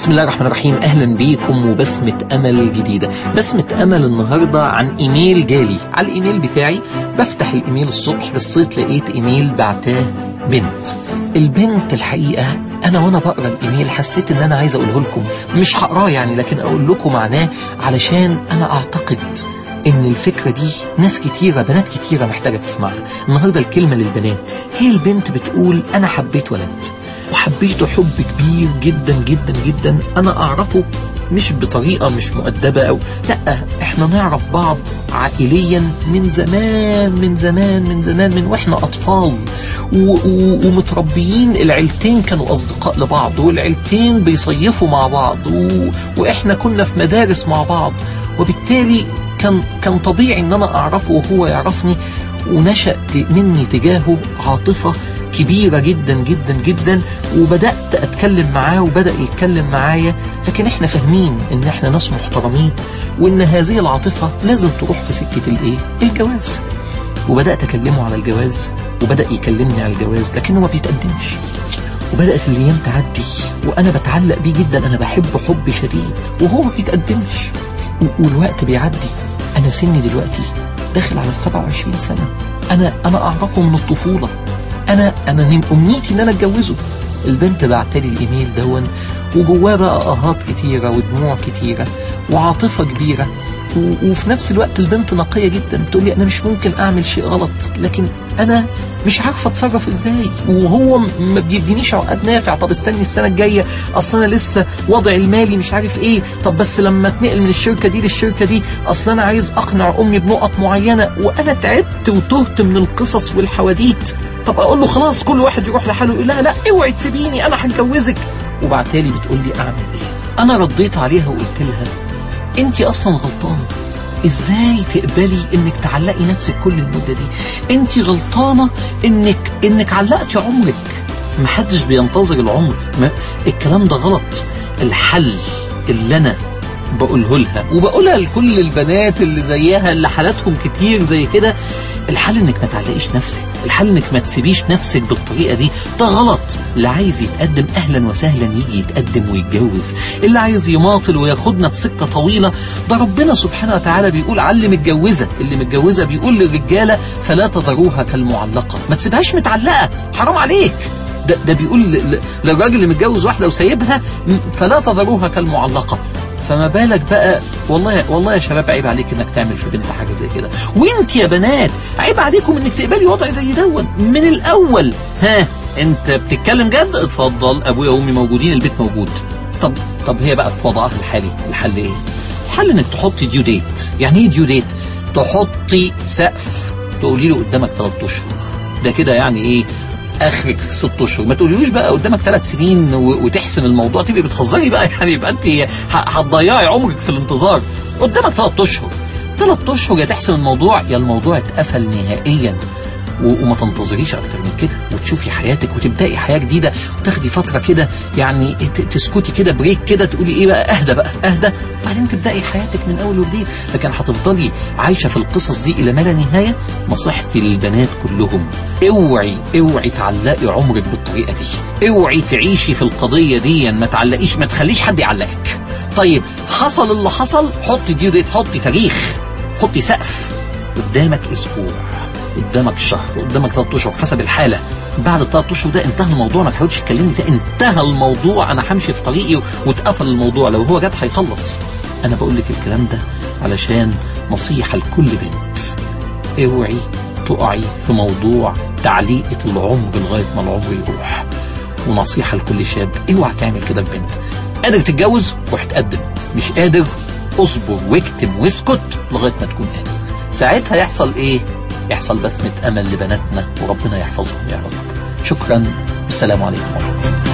بسم الله الرحمن الرحيم. أهلا بيكم وبسمة أمل جديدة. بسمة أمل النهاردة عن إيميل جالي. على الإيميل بتاعي بفتح الإيميل الصبح بصيت لقيت إيميل بعتاه بنت. البنت الحقيقة أنا وأنا بقرأ الإيميل حسيت إن أنا عايز أقوله لكم. مش هقرأه يعني لكن أقول لكم معناه علشان أنا أعتقد إن الفكرة دي ناس كتيرة بنات كتيرة محتاجة تسمعها. النهاردة الكلمة للبنات. هي البنت بتقول أنا حبيت ولد. وحبيته حب كبير جدا جدا جدا. أنا أعرفه مش بطريقة مش مؤدبة أو لأ إحنا نعرف بعض عائليا من زمان من زمان من زمان من وإحنا أطفال. و و ومتربيين العيلتين كانوا أصدقاء لبعض والعيلتين بيصيفوا مع بعض و وإحنا كنا في مدارس مع بعض. وبالتالي كان كان طبيعي إن أنا أعرفه وهو يعرفني. ونشأ مني تجاهه عاطفة كبيرة جدا جدا جدا وبدأت أتكلم معاه وبدأ يتكلم معايا. لكن إحنا فاهمين إن إحنا ناس محترمين وإن هذه العاطفة لازم تروح في سكة الإيه؟ الجواز. وبدأت أكلمه على الجواز وبدأ يكلمني على الجواز لكنه ما بيتقدمش. وبدأت الأيام تعدي وأنا بتعلق بيه جدا أنا بحبه حب شديد وهو ما بيتقدمش. والوقت بيعدي. أنا سني دلوقتي داخل على السبعة وعشرين سنة. أنا أنا أعرفه من الطفولة. أنا أنا أمنيتي إن أنا أتجوزه. البنت بعتلي الإيميل دون وجواه بقى آهات كتيرة ودموع كتيرة وعاطفة كبيرة. وفي نفس الوقت البنت نقية جدا. بتقول لي أنا مش ممكن أعمل شيء غلط لكن أنا مش عارفة أتصرف إزاي. وهو ما بيدينيش عقد نافع. طب استني السنة الجاية أصل أنا لسه وضع المالي مش عارف إيه. طب بس لما أتنقل من الشركة دي للشركة دي أصل أنا عايز أقنع أمي بنقط معينة. وأنا تعبت وتهت من القصص والحواديت. طب أقول له خلاص كل واحد يروح لحاله يقول لا لا اوعي تسيبيني أنا هتجوزك. وبعتالي بتقول لي أعمل إيه؟ أنا رديت عليها وقلت لها أنت أصلا غلطانة. إزاي تقبلي انك تعلقي نفسك كل المدة دي؟ انت غلطانة انك انك علقتي عمرك. محدش بينتظر العمر. ما الكلام ده غلط. الحل اللي أنا بقوله لها وبقولها لكل البنات اللي زيها اللي حالاتهم كتير زي كده الحل إنك ما تعلقيش نفسك. الحل إنك ما تسيبيش نفسك بالطريقة دي. ده غلط. اللي عايز يتقدم أهلا وسهلا يجي يتقدم ويتجوز. اللي عايز يماطل وياخدنا في سكة طويلة. ده ربنا سبحانه وتعالى بيقول علي متجوزة. اللي متجوزة بيقول للرجالة فلا تذروها كالمعلقة. ما تسيبهاش متعلقة. حرام عليك. ده, ده بيقول للراجل اللي متجوز واحدة وسايبها فلا تذروها كالمعلقة. فما بالك بقى؟ والله والله يا شباب عيب عليك إنك تعمل في بنت حاجة زي كده. وإنت يا بنات عيب عليكم إنك تقبلي وضع زي دون من الأول. ها إنت بتتكلم جد؟ اتفضل. أبويا وأمي موجودين البيت موجود. طب طب هي بقى في وضعها الحالي. الحل إيه؟ الحل إنك تحطي ديو ديت يعني إيه ديو ديت تحطي سقف تقولي له قدامك ثلاث أشهر. ده كده يعني إيه؟ آخرك ست اشهر ما تقوليلوش بقى قدامك ثلاث سنين وتحسم الموضوع. تبقي بتهزري بقى؟ يعني يبقى انت هتضيعي عمرك في الانتظار. قدامك ثلاث أشهر. ثلاث أشهر يا تحسم الموضوع يا الموضوع اتقفل نهائيا. وما تنتظريش أكتر من كده وتشوفي حياتك وتبدأي حياة جديدة وتاخدي فترة كده يعني تسكتي كده بريك كده تقولي إيه بقى أهدى بقى أهدى بعدين تبدأي حياتك من أول وجديد. لكن هتفضلي عايشة في القصص دي إلى ما لا نهاية نصيحتي للبنات كلهم اوعي اوعي تعلقي عمرك بالطريقة دي. اوعي تعيشي في القضية دي ما تعلقيش ما تخليش حد يعلقك. طيب حصل اللي حصل حطي دي حطي تاريخ حطي سقف قدامك أسبوع. قدامك شهر قدامك ثلاث أشهر حسب الحالة. بعد الثلاث أشهر ده انتهى الموضوع ما تحاولش تكلمني ده انتهى الموضوع. أنا همشي في طريقي واتقفل الموضوع. لو هو جد هيخلص. أنا بقول لك الكلام ده علشان نصيحة لكل بنت. اوعي تقعي في موضوع تعليقة العمر لغاية ما العمر يروح. ونصيحة لكل شاب اوعى تعمل كده ببنت. قادر تتجوز روح تقدم مش قادر اصبر واكتم واسكت لغاية ما تكون قادر. ساعتها يحصل إيه؟ يحصل بسمة أمل لبناتنا وربنا يحفظهم يا رب. شكرا. والسلام عليكم. ورحمة الله